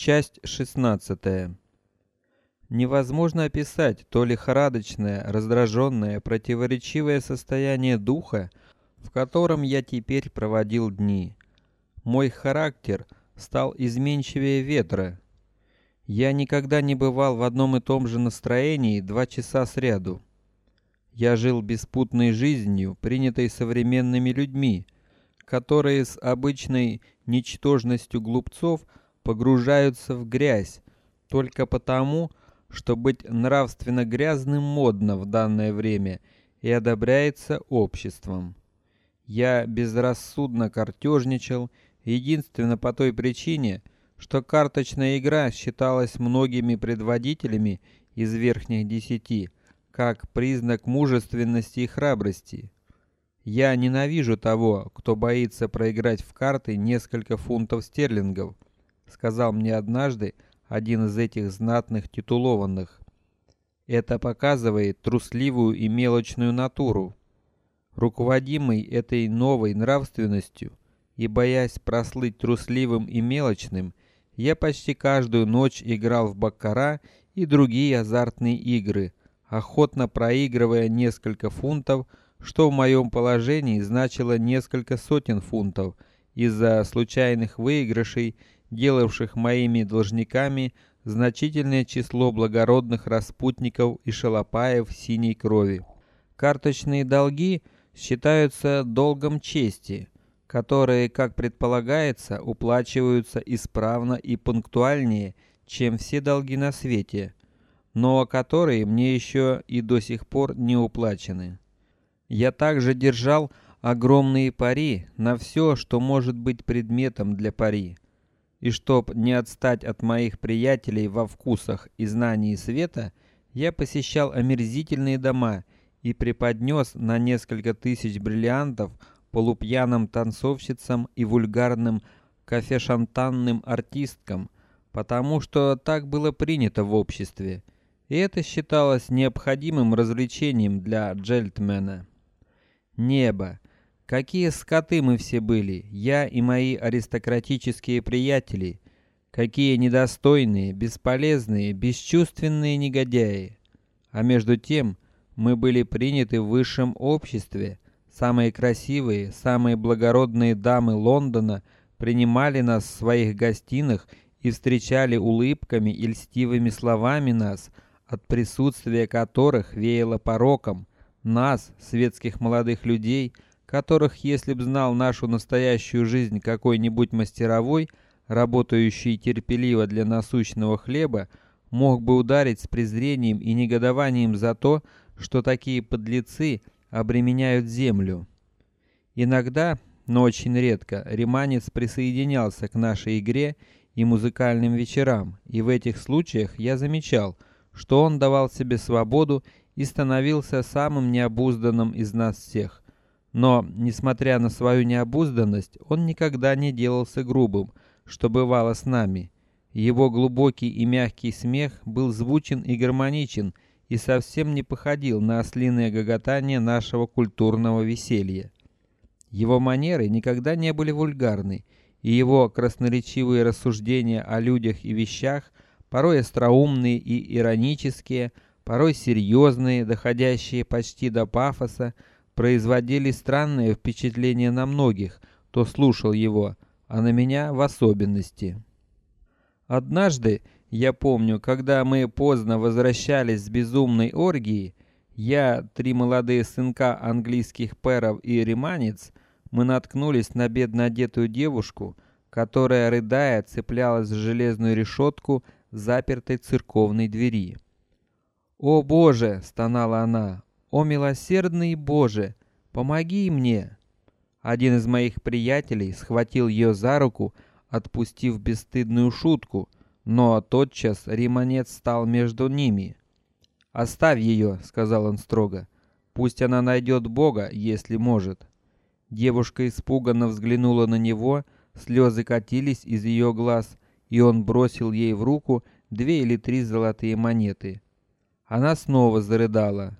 Часть шестнадцатая. Невозможно описать то лихорадочное, раздраженное, противоречивое состояние духа, в котором я теперь проводил дни. Мой характер стал изменчивее ветра. Я никогда не бывал в одном и том же настроении два часа сряду. Я жил беспутной жизнью, принятой современными людьми, которые с обычной ничтожностью глупцов погружаются в грязь только потому, что быть нравственно грязным модно в данное время и одобряется обществом. Я безрассудно картежничал, единственно по той причине, что карточная игра считалась многими предводителями из верхних десяти как признак мужественности и храбрости. Я ненавижу того, кто боится проиграть в карты несколько фунтов стерлингов сказал мне однажды один из этих знатных титулованных. Это показывает трусливую и мелочную натуру. Руководимый этой новой нравственностью и боясь прослыть трусливым и мелочным, я почти каждую ночь играл в баккара и другие азартные игры, охотно проигрывая несколько фунтов, что в моем положении значило несколько сотен фунтов из-за случайных выигрышей делавших моими должниками значительное число благородных распутников и шалопаев синей крови. Карточные долги считаются долгом чести, которые, как предполагается, уплачиваются исправно и пунктуальнее, чем все долги на свете, но которые мне еще и до сих пор не уплачены. Я также держал огромные пари на все, что может быть предметом для пари и чтоб не отстать от моих приятелей во вкусах и знании света, я посещал омерзительные дома и преподнес на несколько тысяч бриллиантов полупьяным танцовщицам и вульгарным кафешантанным артисткам, потому что так было принято в обществе, и это считалось необходимым развлечением для джентльмена. Небо, Какие скоты мы все были, я и мои аристократические приятели, какие недостойные, бесполезные, бесчувственные негодяи. А между тем мы были приняты в высшем обществе. Самые красивые, самые благородные дамы Лондона принимали нас в своих гостиных и встречали улыбками и льстивыми словами нас, от присутствия которых веяло пороком. Нас, светских молодых людей, которых, если б знал нашу настоящую жизнь какой-нибудь мастеровой, работающий терпеливо для насущного хлеба, мог бы ударить с презрением и негодованием за то, что такие подлецы обременяют землю. Иногда, но очень редко, риманец присоединялся к нашей игре и музыкальным вечерам, и в этих случаях я замечал, что он давал себе свободу и становился самым необузданным из нас всех. Но, несмотря на свою необузданность, он никогда не делался грубым, что бывало с нами. Его глубокий и мягкий смех был звучен и гармоничен и совсем не походил на ослиное гоготание нашего культурного веселья. Его манеры никогда не были вульгарны, и его красноречивые рассуждения о людях и вещах, порой остроумные и иронические, порой серьезные, доходящие почти до пафоса, производили странное впечатление на многих, кто слушал его, а на меня в особенности. Однажды, я помню, когда мы поздно возвращались с безумной оргии, я, три молодые сынка английских пэров и риманец, мы наткнулись на бедно одетую девушку, которая рыдая цеплялась за железную решетку запертой церковной двери. О Боже, стонала она, о милосердный Боже, помоги мне! Один из моих приятелей схватил ее за руку, отпустив бесстыдную шутку, но тотчас риманец стал между ними. Оставь ее, сказал он строго. Пусть она найдет Бога, если может. Девушка испуганно взглянула на него, слезы катились из ее глаз, и он бросил ей в руку две или три золотые монеты. Она снова зарыдала.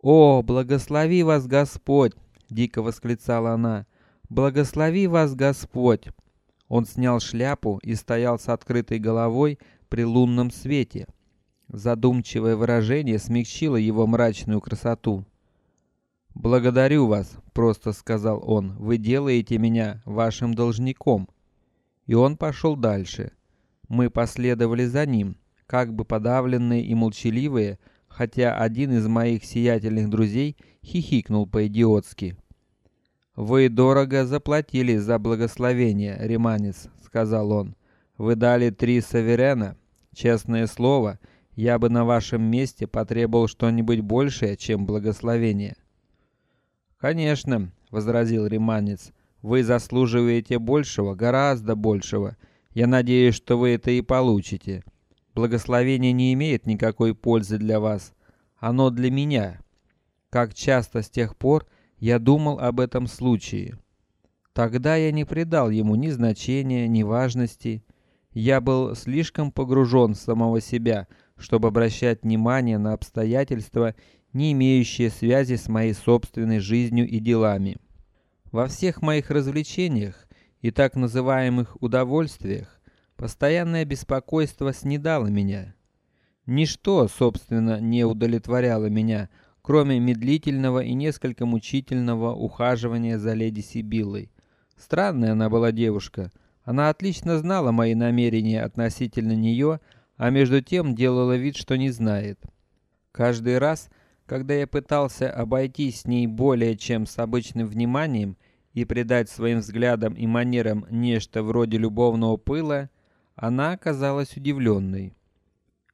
О, благослови вас Господь! дико восклицала она. Благослови вас Господь! Он снял шляпу и стоял с открытой головой при лунном свете. Задумчивое выражение смягчило его мрачную красоту. Благодарю вас, просто сказал он. Вы делаете меня вашим должником. И он пошел дальше. Мы последовали за ним, как бы подавленные и молчаливые, хотя один из моих сиятельных друзей хихикнул по-идиотски. Вы дорого заплатили за благословение, Риманец, сказал он. Вы дали три саверена. Честное слово, я бы на вашем месте потребовал что-нибудь большее, чем благословение. Конечно, возразил Риманец. Вы заслуживаете большего, гораздо большего. Я надеюсь, что вы это и получите. Благословение не имеет никакой пользы для вас. Оно для меня. Как часто с тех пор я думал об этом случае. Тогда я не придал ему ни значения, ни важности. Я был слишком погружен в самого себя, чтобы обращать внимание на обстоятельства, не имеющие связи с моей собственной жизнью и делами. Во всех моих развлечениях и так называемых удовольствиях постоянное беспокойство снедало меня. Ничто, собственно, не удовлетворяло меня, кроме медлительного и несколько мучительного ухаживания за леди Сибилой. Странная она была девушка. Она отлично знала мои намерения относительно нее, а между тем делала вид, что не знает. Каждый раз, когда я пытался обойтись с ней более чем с обычным вниманием и придать своим взглядам и манерам нечто вроде любовного пыла, она оказалась удивленной.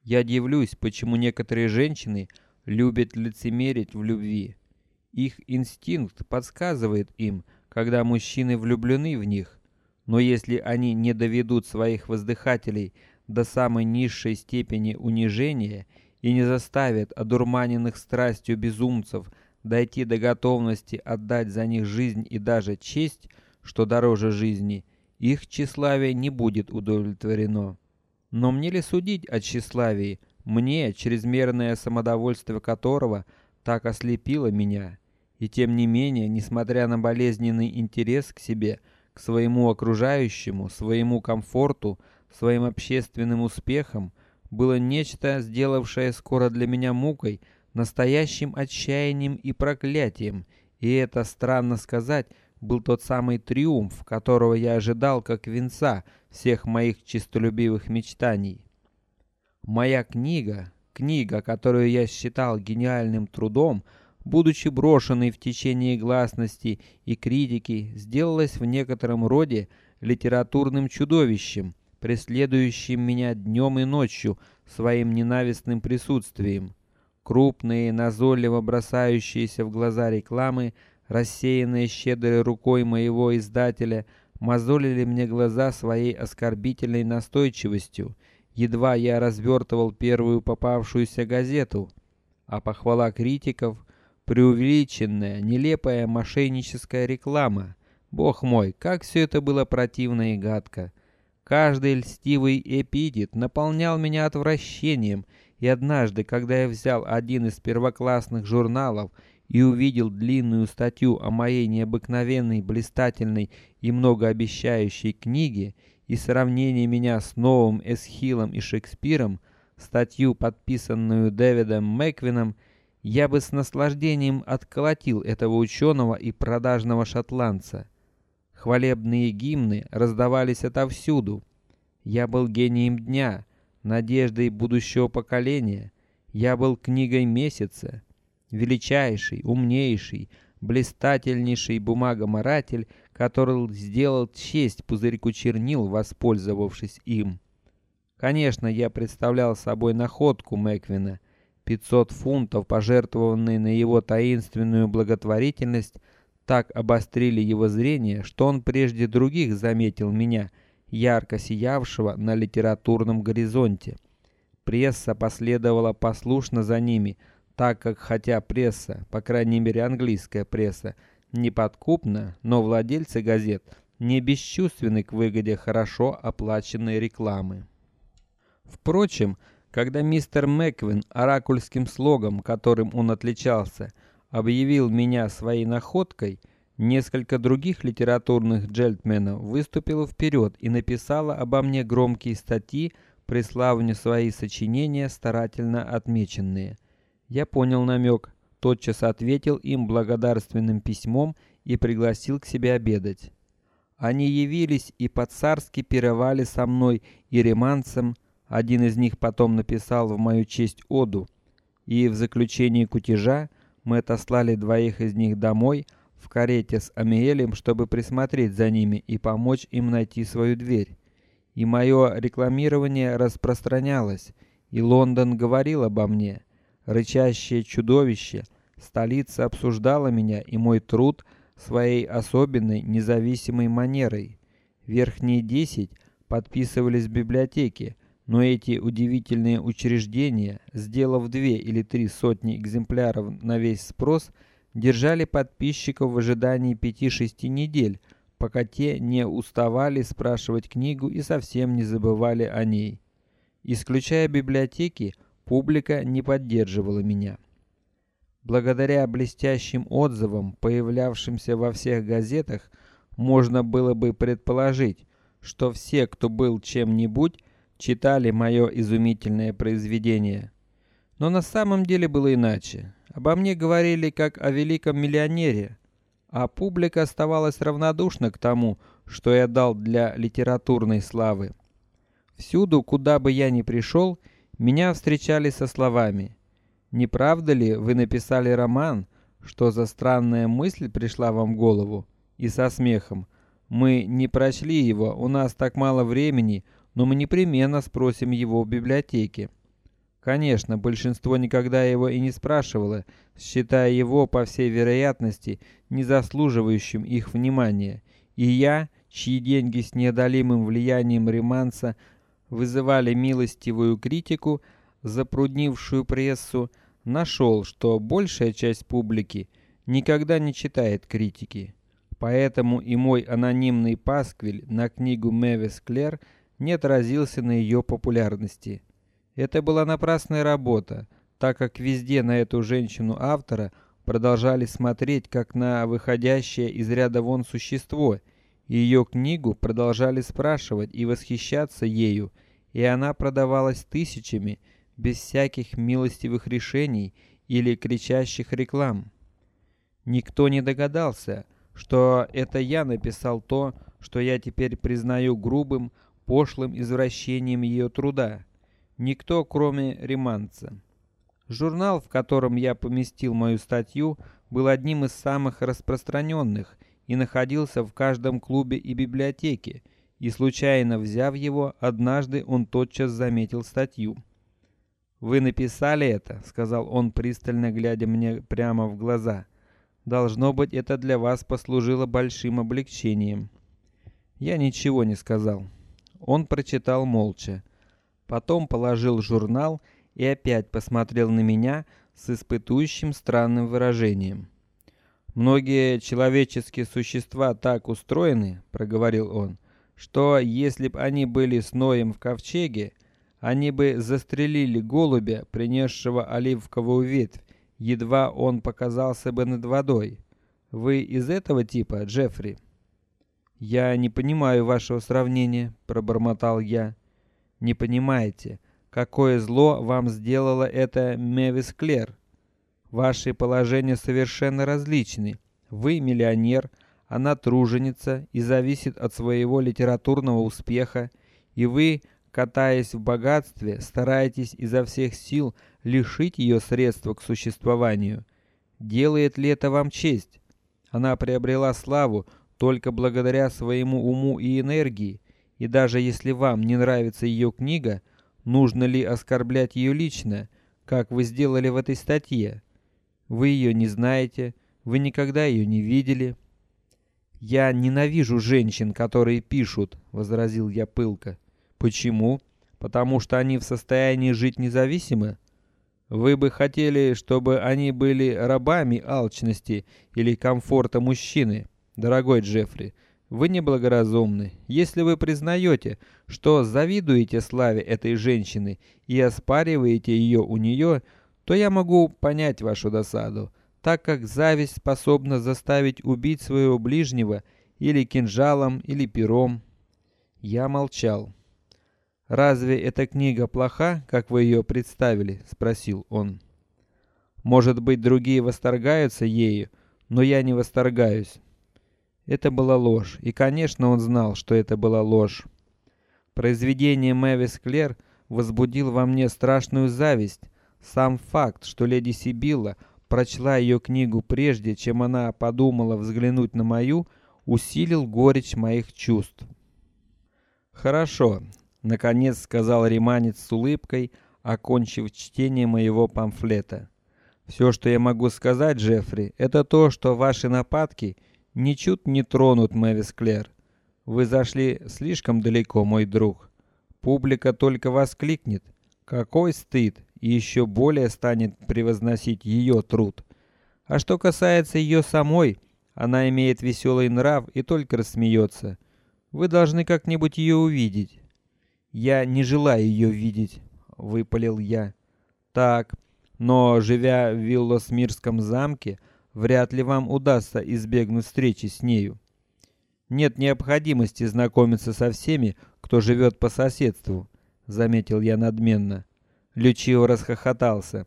Я дивлюсь, почему некоторые женщины любят лицемерить в любви. Их инстинкт подсказывает им, когда мужчины влюблены в них. Но если они не доведут своих воздыхателей до самой низшей степени унижения и не заставят одурманенных страстью безумцев дойти до готовности отдать за них жизнь и даже честь, что дороже жизни, их тщеславие не будет удовлетворено. Но мне ли судить о тщеславии? Мне, чрезмерное самодовольство которого так ослепило меня, и тем не менее, несмотря на болезненный интерес к себе, к своему окружающему, своему комфорту, своим общественным успехам, было нечто, сделавшее скоро для меня мукой, настоящим отчаянием и проклятием, и это странно сказать, был тот самый триумф, которого я ожидал как венца всех моих честолюбивых мечтаний. Моя книга, книга, которую я считал гениальным трудом, будучи брошенной в течение гласности и критики, сделалась в некотором роде литературным чудовищем, преследующим меня днем и ночью своим ненавистным присутствием. Крупные, назойливо бросающиеся в глаза рекламы, рассеянные щедрой рукой моего издателя, мозолили мне глаза своей оскорбительной настойчивостью едва я развертывал первую попавшуюся газету, а похвала критиков, преувеличенная, нелепая мошенническая реклама. Бог мой, как все это было противно и гадко. Каждый льстивый эпитет наполнял меня отвращением, и однажды, когда я взял один из первоклассных журналов и увидел длинную статью о моей необыкновенной, блистательной и многообещающей книге, и сравнение меня с новым Эсхилом и Шекспиром, статью, подписанную Дэвидом Мэквином, я бы с наслаждением отколотил этого ученого и продажного шотландца. Хвалебные гимны раздавались отовсюду. Я был гением дня, надеждой будущего поколения. Я был книгой месяца, величайший, умнейший, блистательнейший бумагоморатель, который сделал честь пузырьку чернил, воспользовавшись им. Конечно, я представлял собой находку Мэквина. 500 фунтов, пожертвованные на его таинственную благотворительность, так обострили его зрение, что он прежде других заметил меня, ярко сиявшего на литературном горизонте. Пресса последовала послушно за ними, так как хотя пресса, по крайней мере английская пресса, неподкупна, но владельцы газет не бесчувственны к выгоде хорошо оплаченной рекламы. Впрочем, когда мистер Мэквин оракульским слогом, которым он отличался, объявил меня своей находкой, Несколько других литературных джентльменов выступило вперед и написало обо мне громкие статьи, преславня свои сочинения, старательно отмеченные. Я понял намек, тотчас ответил им благодарственным письмом и пригласил к себе обедать. Они явились и по-царски пировали со мной и реманцем. Один из них потом написал в мою честь оду, и в заключении кутежа мы отослали двоих из них домой в карете с Амиелем, чтобы присмотреть за ними и помочь им найти свою дверь. И мое рекламирование распространялось, и Лондон говорил обо мне. Рычащее чудовище, столица обсуждала меня и мой труд своей особенной независимой манерой. Верхние десять подписывались в библиотеке, но эти удивительные учреждения, сделав две или три сотни экземпляров на весь спрос, держали подписчиков в ожидании пяти-шести недель, пока те не уставали спрашивать книгу и совсем не забывали о ней. Исключая библиотеки, публика не поддерживала меня. Благодаря блестящим отзывам, появлявшимся во всех газетах, можно было бы предположить, что все, кто был чем-нибудь, читали мое изумительное произведение. Но на самом деле было иначе. Обо мне говорили как о великом миллионере, а публика оставалась равнодушна к тому, что я дал для литературной славы. Всюду, куда бы я ни пришел, меня встречали со словами: "Не правда ли вы написали роман? Что за странная мысль пришла вам в голову?" И со смехом: "Мы не прочли его, у нас так мало времени, но мы непременно спросим его в библиотеке. Конечно, большинство никогда его и не спрашивало, считая его, по всей вероятности, не заслуживающим их внимания. И я, чьи деньги с неодолимым влиянием реманса вызывали милостивую критику, запруднившую прессу, нашел, что большая часть публики никогда не читает критики. Поэтому и мой анонимный пасквиль на книгу Мэвис Клер – не отразился на ее популярности. Это была напрасная работа, так как везде на эту женщину автора продолжали смотреть как на выходящее из ряда вон существо. Ее книгу продолжали спрашивать и восхищаться ею, и она продавалась тысячами без всяких милостивых решений или кричащих реклам. Никто не догадался, что это я написал то, что я теперь признаю грубым, пошлым извращением ее труда. Никто, кроме Риманца. Журнал, в котором я поместил мою статью, был одним из самых распространенных и находился в каждом клубе и библиотеке. И случайно взяв его, однажды он тотчас заметил статью. Вы написали это, сказал он пристально глядя мне прямо в глаза. Должно быть, это для вас послужило большим облегчением. Я ничего не сказал. Он прочитал молча, потом положил журнал и опять посмотрел на меня с испытующим странным выражением. Многие человеческие существа так устроены, проговорил он, что если бы они были с Ноем в ковчеге, они бы застрелили голубя, принесшего оливковую ветвь, едва он показался бы над водой. Вы из этого типа, Джеффри? Я не понимаю вашего сравнения, пробормотал я. Не понимаете, какое зло вам сделала эта Мевис Клер? Ваши положения совершенно различны. Вы миллионер, она труженица и зависит от своего литературного успеха, и вы, катаясь в богатстве, стараетесь изо всех сил лишить ее средств к существованию. Делает ли это вам честь? Она приобрела славу только благодаря своему уму и энергии, и даже если вам не нравится ее книга, нужно ли оскорблять ее лично, как вы сделали в этой статье? Вы ее не знаете, вы никогда ее не видели. Я ненавижу женщин, которые пишут, возразил я пылко. Почему? Потому что они в состоянии жить независимо. Вы бы хотели, чтобы они были рабами алчности или комфорта мужчины. Дорогой Джеффри, вы неблагоразумны. Если вы признаете, что завидуете славе этой женщины и оспариваете ее у нее, то я могу понять вашу досаду. Так как зависть способна заставить убить своего ближнего или кинжалом, или пером. Я молчал. Разве эта книга плоха, как вы ее представили? – спросил он. Может быть, другие восторгаются ею, но я не восторгаюсь. Это была ложь, и, конечно, он знал, что это была ложь. Произведение Мэвис Клер возбудил во мне страшную зависть. Сам факт, что леди Сибилла прочла ее книгу прежде, чем она подумала взглянуть на мою, усилил горечь моих чувств. Хорошо, наконец сказал Риманец с улыбкой, окончив чтение моего памфлета. Все, что я могу сказать, Джеффри, это то, что ваши нападки ничуть не тронут Мэвис Клэр. Вы зашли слишком далеко, мой друг. Публика только воскликнет: "Какой стыд!" И еще более станет превозносить ее труд. А что касается ее самой, она имеет веселый нрав и только рассмеется. Вы должны как-нибудь ее увидеть. Я не желаю ее видеть, выпалил я. Так, но живя в Виллосмирском замке, вряд ли вам удастся избегнуть встречи с нею. Нет необходимости знакомиться со всеми, кто живет по соседству, заметил я надменно. Лючио расхохотался.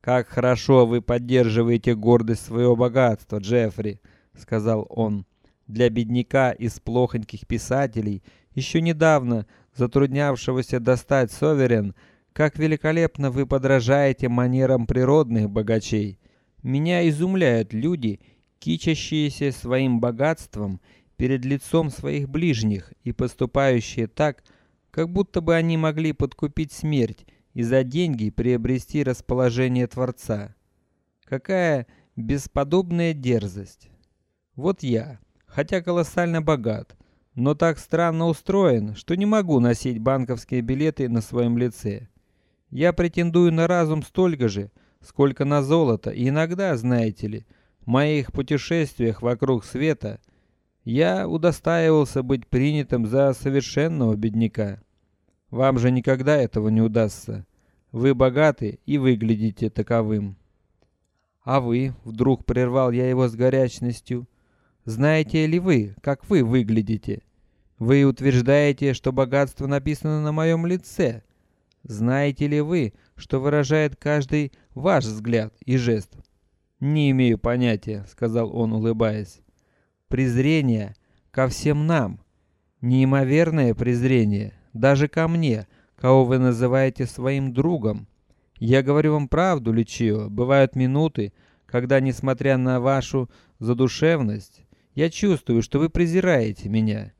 Как хорошо вы поддерживаете гордость своего богатства, Джеффри, сказал он. Для бедняка из плохоньких писателей, еще недавно затруднявшегося достать соверен, как великолепно вы подражаете манерам природных богачей. Меня изумляют люди, кичащиеся своим богатством перед лицом своих ближних и поступающие так, как будто бы они могли подкупить смерть и за деньги приобрести расположение Творца. Какая бесподобная дерзость! Вот я, хотя колоссально богат, но так странно устроен, что не могу носить банковские билеты на своем лице. Я претендую на разум столько же, сколько на золото, и иногда, знаете ли, в моих путешествиях вокруг света я удостаивался быть принятым за совершенного бедняка. Вам же никогда этого не удастся. Вы богаты и выглядите таковым. А вы, вдруг прервал я его с горячностью, знаете ли вы, как вы выглядите? Вы утверждаете, что богатство написано на моем лице. Знаете ли вы, что выражает каждый ваш взгляд и жест? Не имею понятия, сказал он, улыбаясь. Презрение ко всем нам, неимоверное презрение, даже ко мне, кого вы называете своим другом. Я говорю вам правду, Личио. Бывают минуты, когда, несмотря на вашу задушевность, я чувствую, что вы презираете меня.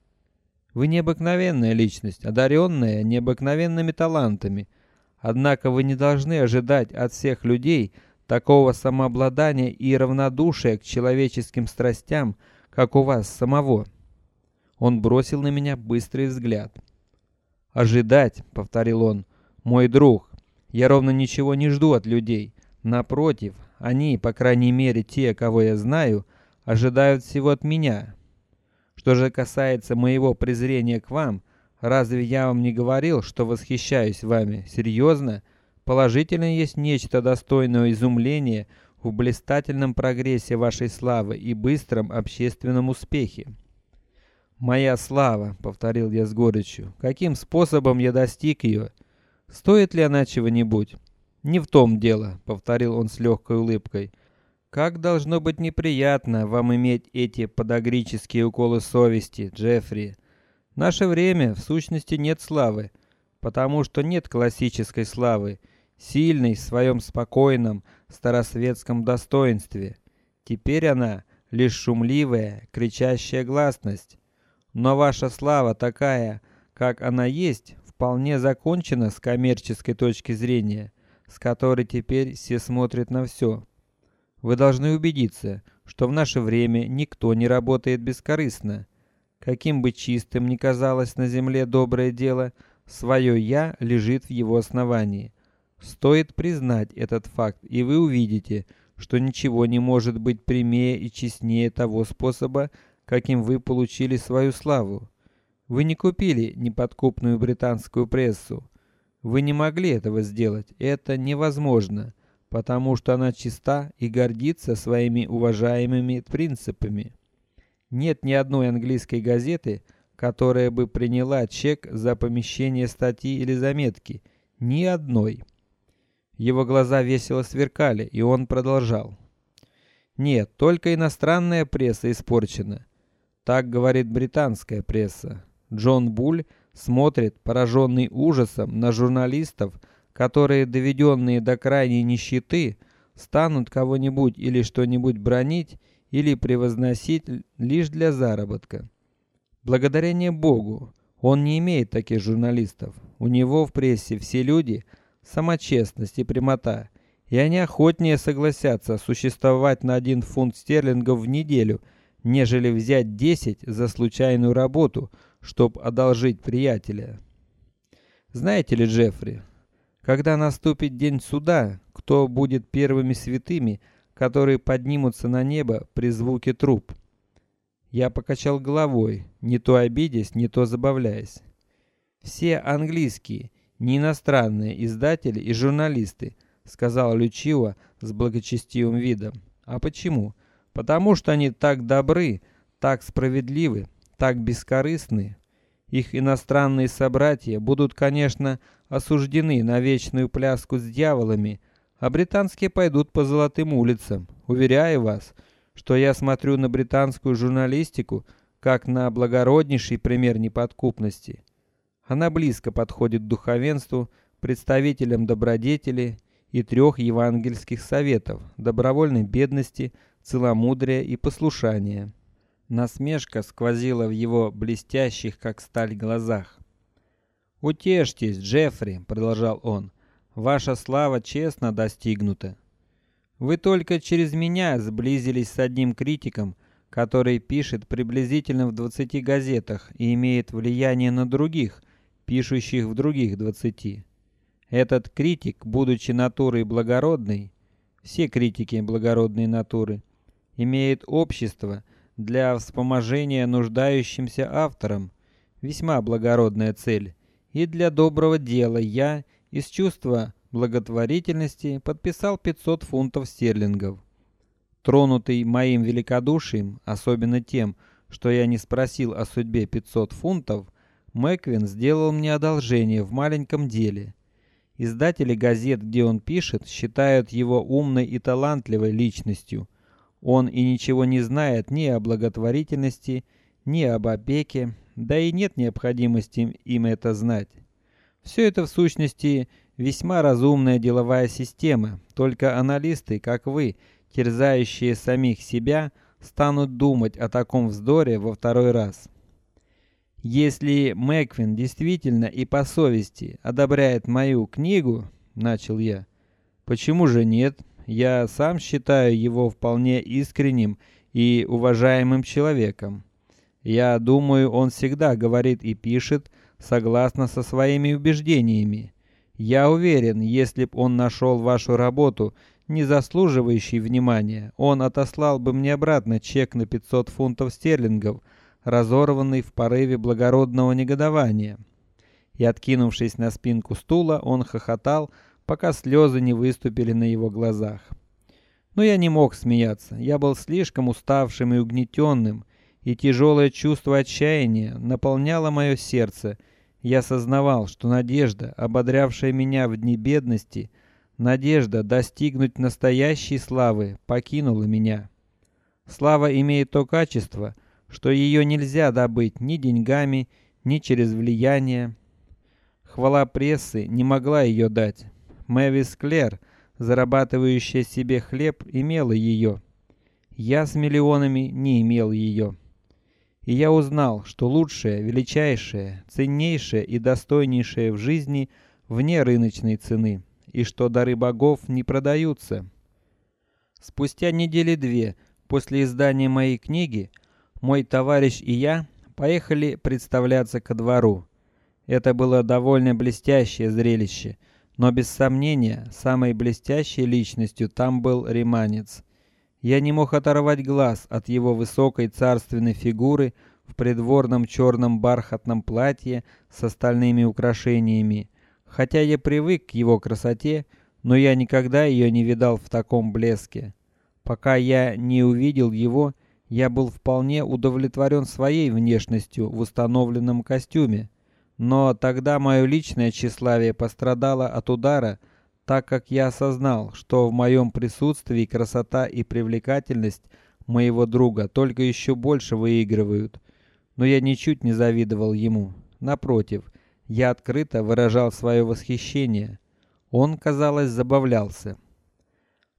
Вы необыкновенная личность, одаренная необыкновенными талантами. Однако вы не должны ожидать от всех людей такого самообладания и равнодушия к человеческим страстям, как у вас самого. Он бросил на меня быстрый взгляд. Ожидать, повторил он, мой друг. Я ровно ничего не жду от людей. Напротив, они, по крайней мере, те, кого я знаю, ожидают всего от меня. Что же касается моего презрения к вам, разве я вам не говорил, что восхищаюсь вами? Серьезно? Положительно есть нечто достойное изумления в блистательном прогрессе вашей славы и быстром общественном успехе. Моя слава, повторил я с горечью. Каким способом я достиг ее? Стоит ли она чего-нибудь? Не в том дело, повторил он с легкой улыбкой. Как должно быть неприятно вам иметь эти подогрические уколы совести, Джеффри. В наше время в сущности нет славы, потому что нет классической славы, сильной в своем спокойном старосветском достоинстве. Теперь она лишь шумливая, кричащая гласность. Но ваша слава такая, как она есть, вполне закончена с коммерческой точки зрения, с которой теперь все смотрят на все. Вы должны убедиться, что в наше время никто не работает бескорыстно. Каким бы чистым ни казалось на земле доброе дело, свое я лежит в его основании. Стоит признать этот факт, и вы увидите, что ничего не может быть прямее и честнее того способа, каким вы получили свою славу. Вы не купили неподкупную британскую прессу. Вы не могли этого сделать. Это невозможно потому что она чиста и гордится своими уважаемыми принципами. Нет ни одной английской газеты, которая бы приняла чек за помещение статьи или заметки, ни одной. Его глаза весело сверкали, и он продолжал: "Нет, только иностранная пресса испорчена. Так говорит британская пресса. Джон Буль смотрит, пораженный ужасом, на журналистов, которые, доведенные до крайней нищеты, станут кого-нибудь или что-нибудь бронить или превозносить лишь для заработка. Благодарение Богу, он не имеет таких журналистов. У него в прессе все люди самочестность и прямота, и они охотнее согласятся существовать на один фунт стерлингов в неделю, нежели взять десять за случайную работу, чтоб одолжить приятеля. Знаете ли, Джеффри, когда наступит день суда, кто будет первыми святыми, которые поднимутся на небо при звуке труб? Я покачал головой, не то обидясь, не то забавляясь. Все английские, не иностранные издатели и журналисты, сказал Лючио с благочестивым видом. А почему? Потому что они так добры, так справедливы, так бескорыстны. Их иностранные собратья будут, конечно, осуждены на вечную пляску с дьяволами, а британские пойдут по золотым улицам. Уверяю вас, что я смотрю на британскую журналистику как на благороднейший пример неподкупности. Она близко подходит духовенству, представителям добродетели и трех евангельских советов: добровольной бедности, целомудрия и послушания. Насмешка сквозила в его блестящих, как сталь, глазах. Утешьтесь, Джеффри, продолжал он. Ваша слава честно достигнута. Вы только через меня сблизились с одним критиком, который пишет приблизительно в 20 газетах и имеет влияние на других, пишущих в других 20. Этот критик, будучи натурой благородной, все критики благородной натуры, имеет общество для вспоможения нуждающимся авторам, весьма благородная цель, и для доброго дела я из чувства благотворительности подписал 500 фунтов стерлингов. Тронутый моим великодушием, особенно тем, что я не спросил о судьбе 500 фунтов, Мэквин сделал мне одолжение в маленьком деле. Издатели газет, где он пишет, считают его умной и талантливой личностью. Он и ничего не знает ни о благотворительности, ни об опеке, да и нет необходимости им это знать. Все это в сущности весьма разумная деловая система. Только аналисты, как вы, терзающие самих себя, станут думать о таком вздоре во второй раз. Если Мэквин действительно и по совести одобряет мою книгу, начал я. Почему же нет? Я сам считаю его вполне искренним и уважаемым человеком. Я думаю, он всегда говорит и пишет согласно со своими убеждениями. Я уверен, если б он нашел вашу работу не заслуживающей внимания, он отослал бы мне обратно чек на 500 фунтов стерлингов, разорванный в порыве благородного негодования. И откинувшись на спинку стула, он хохотал, пока слезы не выступили на его глазах. Но я не мог смеяться. Я был слишком уставшим и угнетенным, и тяжелое чувство отчаяния наполняло мое сердце. Я сознавал, что надежда, ободрявшая меня в дни бедности, надежда достигнуть настоящей славы, покинула меня. Слава имеет то качество, что ее нельзя добыть ни деньгами, ни через влияние. Хвала прессы не могла ее дать. Мэвис Клэр, зарабатывающая себе хлеб, имела ее. Я с миллионами не имел ее. И я узнал, что лучшее, величайшее, ценнейшее и достойнейшее в жизни вне рыночной цены, и что дары богов не продаются. Спустя недели две после издания моей книги мой товарищ и я поехали представляться ко двору. Это было довольно блестящее зрелище, но без сомнения самой блестящей личностью там был риманец. Я не мог оторвать глаз от его высокой царственной фигуры в придворном черном бархатном платье с остальными украшениями. Хотя я привык к его красоте, но я никогда ее не видал в таком блеске. Пока я не увидел его, я был вполне удовлетворен своей внешностью в установленном костюме, но тогда мое личное тщеславие пострадало от удара, так как я осознал, что в моем присутствии красота и привлекательность моего друга только еще больше выигрывают. Но я ничуть не завидовал ему. Напротив, я открыто выражал свое восхищение. Он, казалось, забавлялся.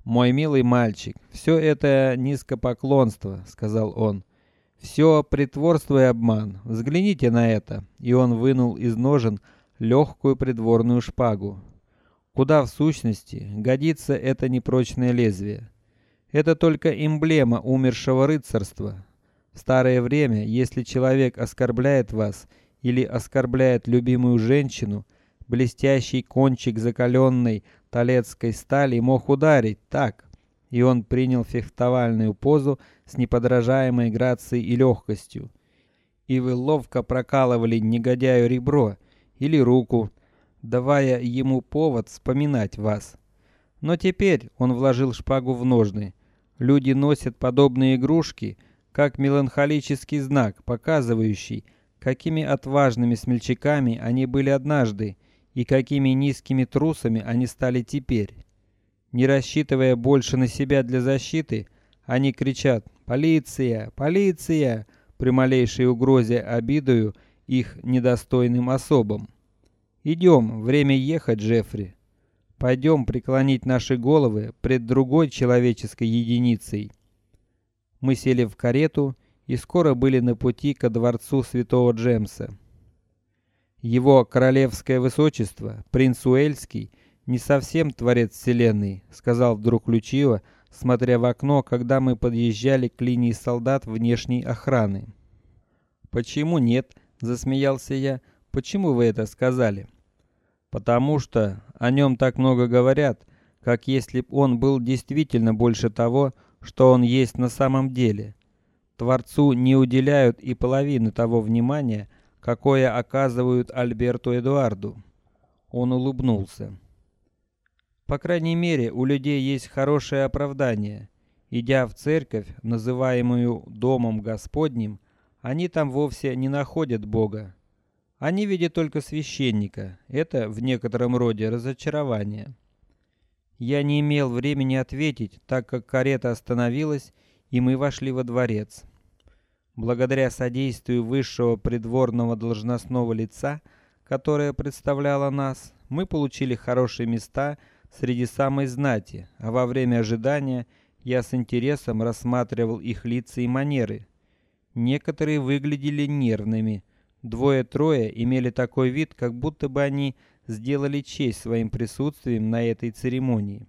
Мой милый мальчик, все это низкопоклонство, сказал он. Все притворство и обман. Взгляните на это. И он вынул из ножен легкую придворную шпагу. Куда в сущности годится это непрочное лезвие? Это только эмблема умершего рыцарства. В старое время, если человек оскорбляет вас или оскорбляет любимую женщину, блестящий кончик закаленной талецкой стали мог ударить так, и он принял фехтовальную позу с неподражаемой грацией и легкостью. И вы ловко прокалывали негодяю ребро или руку, давая ему повод вспоминать вас. Но теперь он вложил шпагу в ножны. Люди носят подобные игрушки, как меланхолический знак, показывающий, какими отважными смельчаками они были однажды и какими низкими трусами они стали теперь. Не рассчитывая больше на себя для защиты, они кричат: "Полиция! Полиция!" при малейшей угрозе обидою их недостойным особам. Идем, время ехать, Джеффри. Пойдем преклонить наши головы пред другой человеческой единицей. Мы сели в карету и скоро были на пути ко дворцу Святого Джемса. Его королевское высочество, принц Уэльский, не совсем творец вселенной, сказал вдруг Лючио, смотря в окно, когда мы подъезжали к линии солдат внешней охраны. Почему нет? засмеялся я. Почему вы это сказали? Потому что о нем так много говорят, как если б он был действительно больше того, что он есть на самом деле. Творцу не уделяют и половины того внимания, какое оказывают Альберту Эдуарду. Он улыбнулся. По крайней мере, у людей есть хорошее оправдание. Идя в церковь, называемую домом Господним, они там вовсе не находят Бога. Они видят только священника. Это в некотором роде разочарование. Я не имел времени ответить, так как карета остановилась, и мы вошли во дворец. Благодаря содействию высшего придворного должностного лица, которое представляло нас, мы получили хорошие места среди самой знати, а во время ожидания я с интересом рассматривал их лица и манеры. Некоторые выглядели нервными, двое-трое имели такой вид, как будто бы они сделали честь своим присутствием на этой церемонии.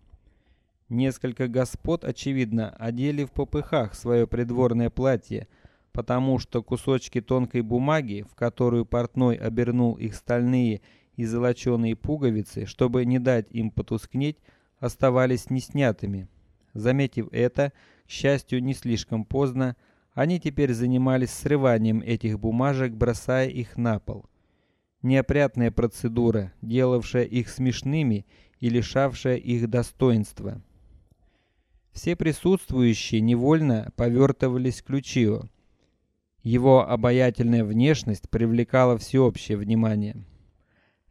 Несколько господ, очевидно, одели в попыхах свое придворное платье потому что кусочки тонкой бумаги, в которую портной обернул их стальные и золоченые пуговицы, чтобы не дать им потускнеть, оставались неснятыми. Заметив это, к счастью, не слишком поздно, они теперь занимались срыванием этих бумажек, бросая их на пол. Неопрятная процедура, делавшая их смешными и лишавшая их достоинства. Все присутствующие невольно повертывались к Ключио. Его обаятельная внешность привлекала всеобщее внимание.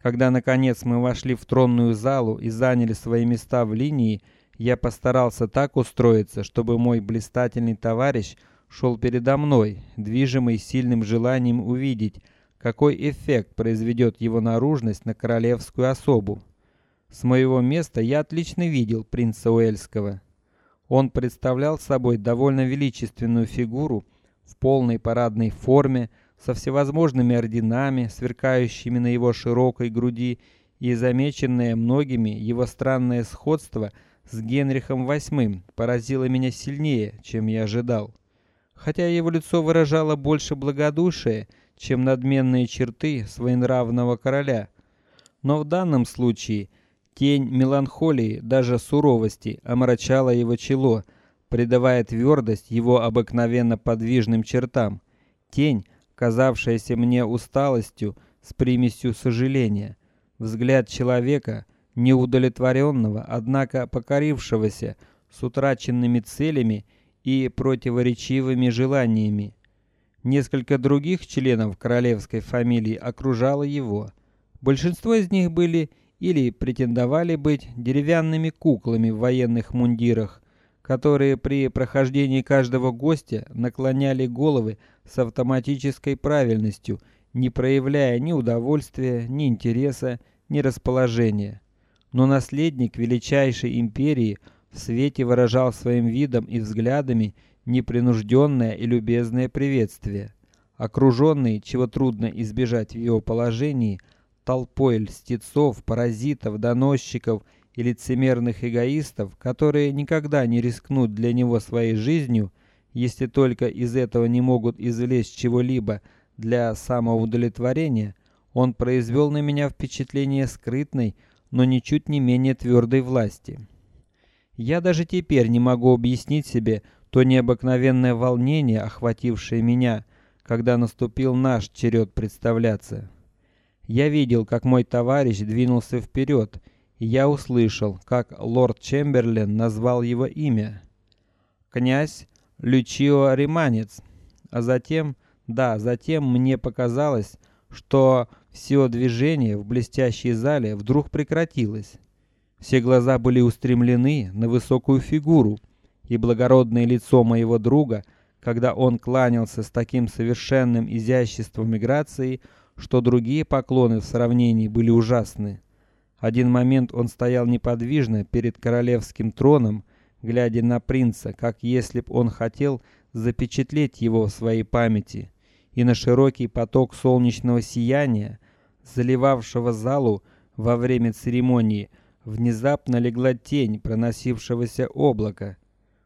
Когда наконец мы вошли в тронную залу и заняли свои места в линии, я постарался так устроиться, чтобы мой блистательный товарищ шел передо мной, движимый сильным желанием увидеть, какой эффект произведет его наружность на королевскую особу. С моего места я отлично видел принца Уэльского. Он представлял собой довольно величественную фигуру в полной парадной форме, со всевозможными орденами, сверкающими на его широкой груди, и замеченное многими его странное сходство с Генрихом VIII поразило меня сильнее, чем я ожидал. Хотя его лицо выражало больше благодушия, чем надменные черты своенравного короля, но в данном случае тень меланхолии, даже суровости, омрачала его чело, придавая твердость его обыкновенно подвижным чертам. Тень, казавшаяся мне усталостью с примесью сожаления, взгляд человека, неудовлетворенного, однако покорившегося с утраченными целями и противоречивыми желаниями. Несколько других членов королевской фамилии окружало его. Большинство из них были или претендовали быть деревянными куклами в военных мундирах, которые при прохождении каждого гостя наклоняли головы с автоматической правильностью, не проявляя ни удовольствия, ни интереса, ни расположения. Но наследник величайшей империи в свете выражал своим видом и взглядами непринужденное и любезное приветствие. Окруженный, чего трудно избежать в его положении, толпой льстецов, паразитов, доносчиков и лицемерных эгоистов, которые никогда не рискнут для него своей жизнью, если только из этого не могут извлечь чего-либо для самоудовлетворения, он произвел на меня впечатление скрытной, но ничуть не менее твердой власти. Я даже теперь не могу объяснить себе то необыкновенное волнение, охватившее меня, когда наступил наш черед представляться. Я видел, как мой товарищ двинулся вперед, и я услышал, как лорд Чемберлен назвал его имя. Князь Лючио Риманец. А затем, да, затем мне показалось, что все движение в блестящей зале вдруг прекратилось. Все глаза были устремлены на высокую фигуру, и благородное лицо моего друга, когда он кланялся с таким совершенным изяществом и грацией, что другие поклоны в сравнении были ужасны. Один момент он стоял неподвижно перед королевским троном, глядя на принца, как если б он хотел запечатлеть его в своей памяти, и на широкий поток солнечного сияния, заливавшего залу во время церемонии, внезапно легла тень проносившегося облака.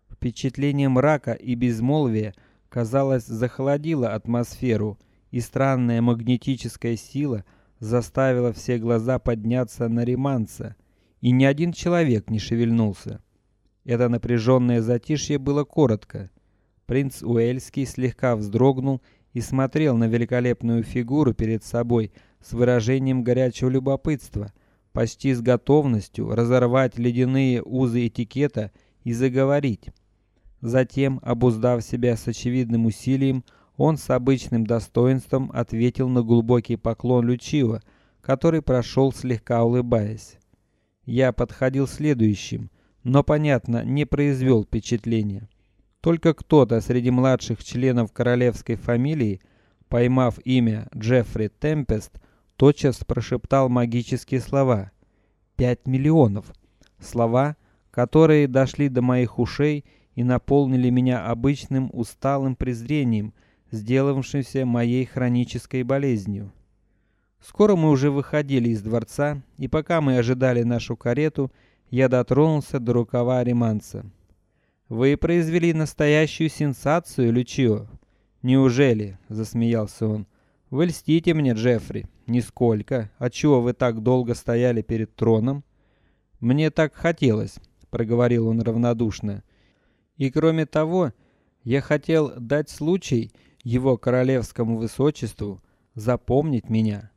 Впечатление мрака и безмолвия, казалось, захолодило атмосферу, и странная магнетическая сила заставила все глаза подняться на Риманца, и ни один человек не шевельнулся. Это напряженное затишье было коротко. Принц Уэльский слегка вздрогнул и смотрел на великолепную фигуру перед собой с выражением горячего любопытства, почти с готовностью разорвать ледяные узы этикета и заговорить. Затем, обуздав себя с очевидным усилием, он с обычным достоинством ответил на глубокий поклон Лючио, который прошел слегка улыбаясь. Я подходил следующим, но понятно не произвел впечатления. Только кто-то среди младших членов королевской фамилии, поймав имя Джеффри Темпест, тотчас прошептал магические слова: «Пять миллионов!» Слова, которые дошли до моих ушей и наполнили меня обычным усталым презрением, сделавшимся моей хронической болезнью. Скоро мы уже выходили из дворца, и пока мы ожидали нашу карету, я дотронулся до рукава Риманца. Вы произвели настоящую сенсацию, Лючио. Неужели? засмеялся он. Вы льстите мне, Джеффри. Нисколько. А чего вы так долго стояли перед троном? Мне так хотелось, проговорил он равнодушно. И кроме того, я хотел дать случай его королевскому высочеству запомнить меня.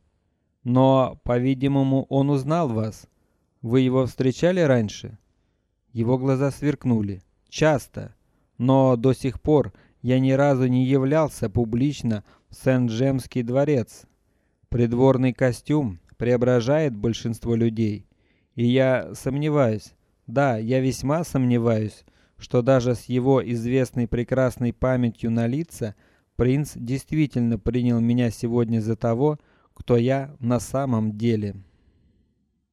Но, по-видимому, он узнал вас. Вы его встречали раньше? Его глаза сверкнули. Часто, но до сих пор я ни разу не являлся публично в Сент-Джемский дворец. Придворный костюм преображает большинство людей, и я сомневаюсь. Да, я весьма сомневаюсь, что даже с его известной прекрасной памятью на лица принц действительно принял меня сегодня за того, кто я на самом деле.